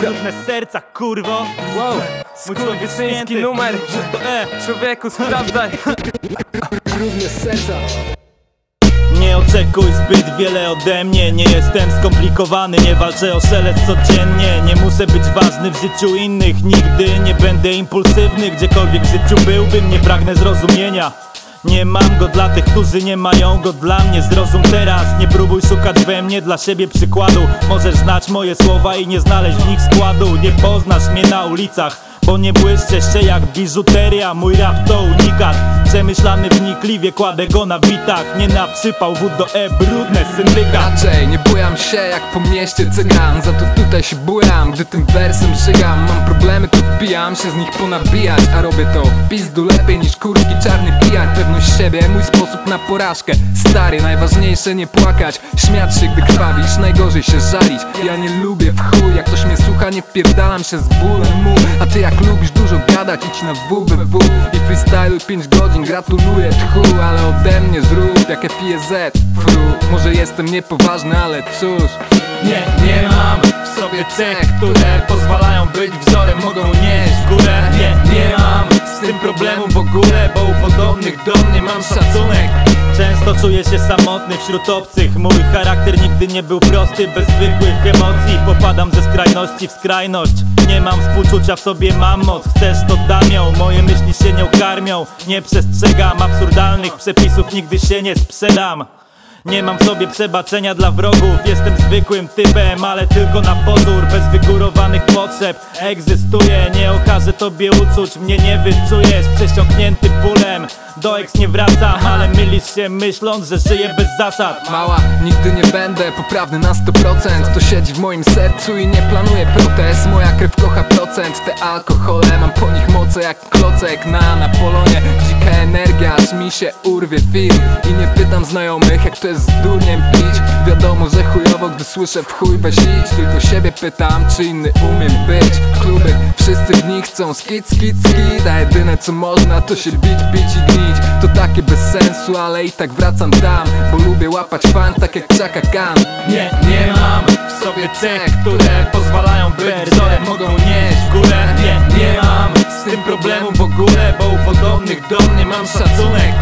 Brudne serca, kurwo. Wow, skurwysyński numer. E? Człowieku, sprawdzaj. Brudne serca. Nie oczekuj zbyt wiele ode mnie. Nie jestem skomplikowany, nie walczę o szelest codziennie. Nie muszę być ważny w życiu innych. Nigdy nie będę impulsywny. Gdziekolwiek w życiu byłbym, nie pragnę zrozumienia nie mam go dla tych, którzy nie mają go dla mnie. Zrozum teraz, nie próbuj szukać we mnie dla siebie przykładu. Możesz znać moje słowa i nie znaleźć w nich składu. Nie poznasz mnie na ulicach, bo nie błyszczę się jak biżuteria Mój rap to unikat, przemyślany wnikliwie Kładę go na bitach, nie na przypał wód do E, brudne syndykat Raczej nie bujam się jak po mieście cygan. Za to tutaj się bujam, gdy tym wersem żygam Mam problemy to wbijam się z nich ponabijać. A robię to w pizdu lepiej niż kurski czarny pijak. Pewność siebie, mój sposób na porażkę. Stary, najważniejsze nie płakać. Śmiać się gdy krwawisz, najgorzej się żalić. Ja nie lubię w chuj, jak nie wpierdalam się z bólem mu. A ty jak lubisz dużo gadać, idź na WBW I freestyluj 5 godzin, gratuluję tchu Ale ode mnie zrób jak FIZ Fru, może jestem niepoważny, ale cóż. Nie, nie mam w sobie cech, które pozwalają być wzorem Mogą nieść w górę. Nie, nie mam z tym problemu w ogóle Bo u podobnych do mnie mam szacunek Często czuję się samotny wśród obcych. Mój charakter nigdy nie był prosty. Bez zwykłych emocji Popadam ze skrajności w skrajność. Nie mam współczucia w sobie, mam moc. Chcesz to dam ją. Moje myśli się nią karmią. Nie przestrzegam absurdalnych przepisów. Nigdy się nie sprzedam. Nie mam w sobie przebaczenia dla wrogów. Jestem zwykłym typem, ale tylko na pozór. Bez wygórowanych potrzeb egzystuję Nie okażę tobie uczuć, mnie nie wyczujesz. Przesiąknięty bólem, do ex nie wracam Ale mylisz się myśląc, że żyję bez zasad. Mała, nigdy nie będę poprawny na 100% To siedzi w moim sercu i nie planuję protest. Moja krew te alkohole Mam po nich moce jak klocek na Napolonie. Dzika energia, aż mi się urwie film. I nie pytam znajomych jak to jest z durniem pić. Wiadomo, że chujowo, gdy słyszę w chuj weź idź. Tylko siebie pytam, czy inny umiem być. Kluby, wszyscy w nich chcą skit, skit, skit. A jedyne co można to się bić, bić i gnić. To takie bez sensu, ale i tak wracam tam. Bo lubię łapać fan tak jak Chaka Khan Nie, nie mam w sobie cech, które pozwalają być podobnych do mnie mam szacunek.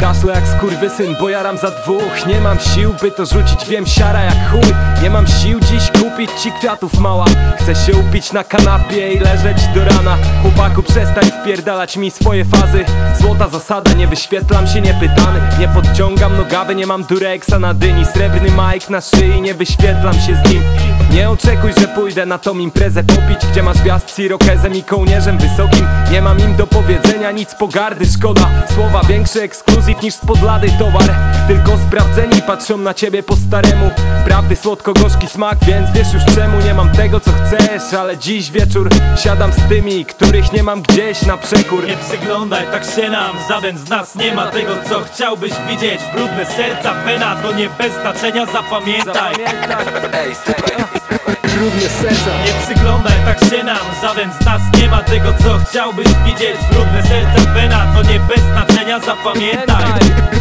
Kaszle jak skurwysyn, bo jaram za dwóch. Nie mam sił, by to rzucić, wiem siara jak chuj. Nie mam sił dziś kupić ci kwiatów mała. Chcę się upić na kanapie i leżeć do rana. Chłopaku przestań wpierdalać mi swoje fazy. Złota zasada, nie wyświetlam się niepytany. Nie podciągam nogawy, nie mam dureksa na dyni. Srebrny Mike na szyi, nie wyświetlam się z nim Nie oczekuj, że pójdę na tą imprezę popić Gdzie masz gwiazd z irokezem i kołnierzem wysokim. Nie mam im do powiedzenia nic pogardy, szkoda. Słowa większy ekskluzyw niż spod lady towar. Tylko sprawdzeni patrzą na ciebie po staremu. Prawdy słodko-gorzki smak, więc wiesz już czemu. Nie mam tego co chcesz, ale dziś wieczór Siadam z tymi, których nie mam gdzieś na przekór. Nie przyglądaj, tak się nam Żaden z nas nie ma tego, co chciałbyś widzieć. Brudne serca, wena, to nie bez znaczenia Zapamiętaj, Ej, Brudne serca. Nie przyglądaj, tak się nam Żaden z nas nie ma tego, co chciałbyś widzieć. Brudne serca, wena, to nie bez znaczenia Zapamiętaj